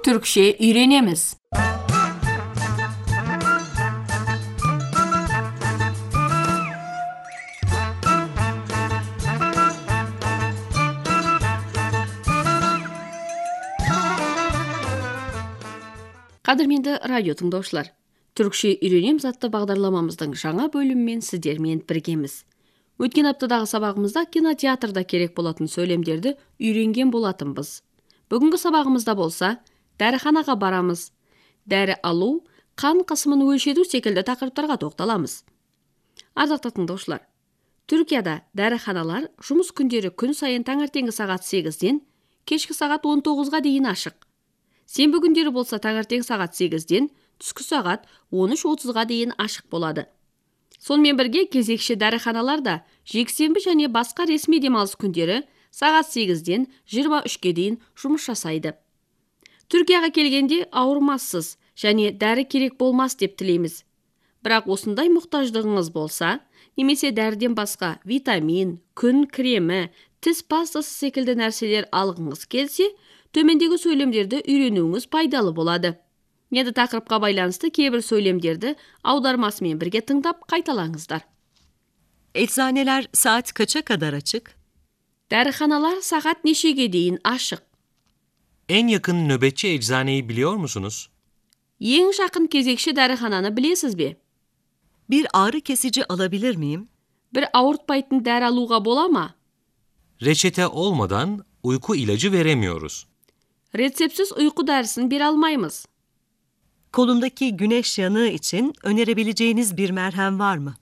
түркше үйренеміз қадірменді радио тыңдаушылар түркше үйренеміз атты бағдарламамыздың жаңа бөлімімен сіздермен біргеміз өткен аптадағы сабағымызда кинотеатрда керек болатын сөйлемдерді үйренген болатынбыз бүгінгі сабағымызда болса дәріханаға барамыз. Дәрі алу қан қысымын өлшету секілді тақырыптарға тоқталамыз. Ардақты тыңдаушылар түркияда дәріханалар жұмыс күндері күн сайын таңертеңгі сағат 8-ден кешкі сағат 19-ға дейін ашық. Сенбі күндері болса таңертең сағат 8-ден түскі сағат 13.30-ға дейін ашық болады. Сонымен бірге кезекші дәріханалар да жексенбі және басқа ресми демалыс күндері сағат 8-ден 23-ге дейін жұмыс жасайды. Түркияға келгенде ауырмассыз және дәрі керек болмас деп тілейміз. Бірақ осындай мұқтаждығыңыз болса немесе дәріден басқа витамин күн кремі тіс пастасы секілді нәрселер алғыңыз келсе төмендегі сөйлемдерді үйренуіңіз пайдалы болады. Енді тақырыпқа байланысты кейбір сөйлемдерді аудармасымен бірге тыңдап қайталаңыздар. Eczaneler saat kaça kadar açık? дәріханалар сағат нешеге дейін ашық? En yakın nöbetçi eczaneyi biliyor musunuz? ең жақын кезекші дәріхананы білесіз бе Bir ağrı kesici alabilir miyim? бір ауыртпайтын дәрі алуға бола ма Reçete olmadan uyku ilacı veremiyoruz. рецептсіз ұйқы дәрісін бере алмаймыз Kolumdaki güneş yanığı için önerebileceğiniz bir merhem var mı?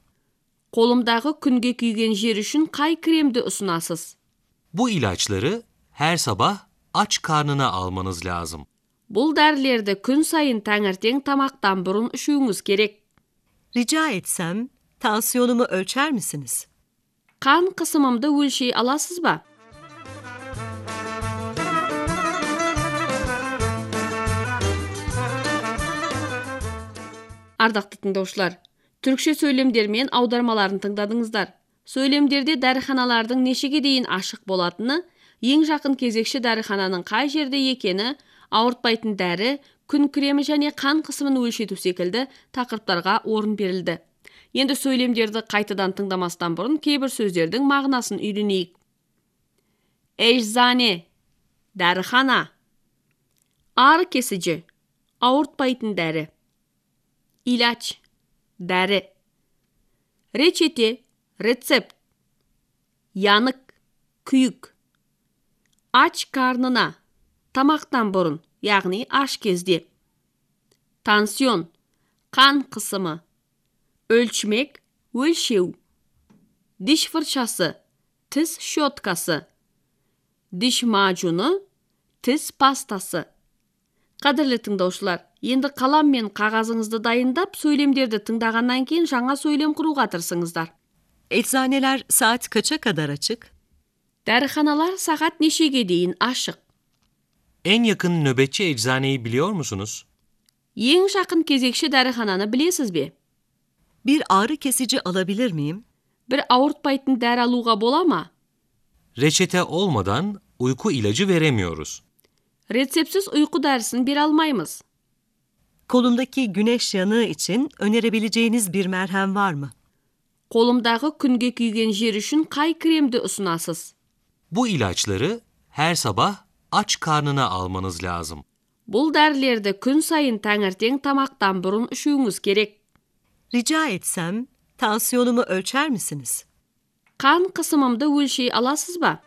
қолымдағы күнге күйген жер үшін қай кремді ұсынасыз Bu ilaçları her sabah aç karnına almanız lazım. бұл дәрілерді күн сайын таңертең тамақтан бұрын ішуіңіз керек Rica etsem tansiyonumu ölçer misiniz? қан қысымымды өлшей аласыз ба ардақты тыңдаушылар түркше сөйлемдер мен аудармаларын тыңдадыңыздар сөйлемдерде дәріханалардың нешеге дейін ашық болатыны ең жақын кезекші дәріхананың қай жерде екені ауыртпайтын дәрі күн кремі және қан қысымын өлшету секілді тақырыптарға орын берілді. Енді сөйлемдерді қайтадан тыңдамастан бұрын кейбір сөздердің мағынасын үйренейік. Ecзане дәріхана. Ağrı kesici ауыртпайтын дәрі. Ilaç дәрі. Reçete рецепт. Янық күйік. Ач карнына тамақтан бұрын яғни аш кезде танsiyon қан қысымы өлшмек өлшеу diş тіс щеткасы diş macunu тіс пастасы қадірлі тыңдаушылар енді қалам мен қағазыңызды дайындап сөйлемдерді тыңдағаннан кейін жаңа сөйлем құруға тырысыңыздар Eczaneler saat kaça kadar açık? Dərxanalar saat neşəyə deyin açıq. En yakın nöbetçi eczaneyi biliyor musunuz? En yakın kezekçi dərxananı bilesiz mi? Bir ağrı kesici alabilir miyim? Bir avurtpaytın dər aluğa bolama. Reçete olmadan uyku ilacı veremiyoruz. Resepsiz uyku dersini bir almayımız. Kolumdaki güneş yanığı için önerebileceğiniz bir merhem var mı? Kolumdaki künge kuygen jer üçün kay kremdi usunasız? Bu ilaçları her sabah aç karnına almanız lazım. бұл дәрілерді күн сайын таңертең тамақтан бұрын ішуіңіз керек Rica etsem tansiyonumu ölçer misiniz? қан қысымымды өлшей аласыз ба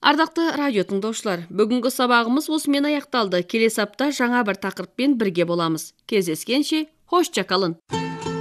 ардақты радио тыңдаушылар бүгінгі сабағымыз осымен аяқталды келесі апта жаңа бір тақырыппен бірге боламыз кездескенше Hoşçakalın. kalın.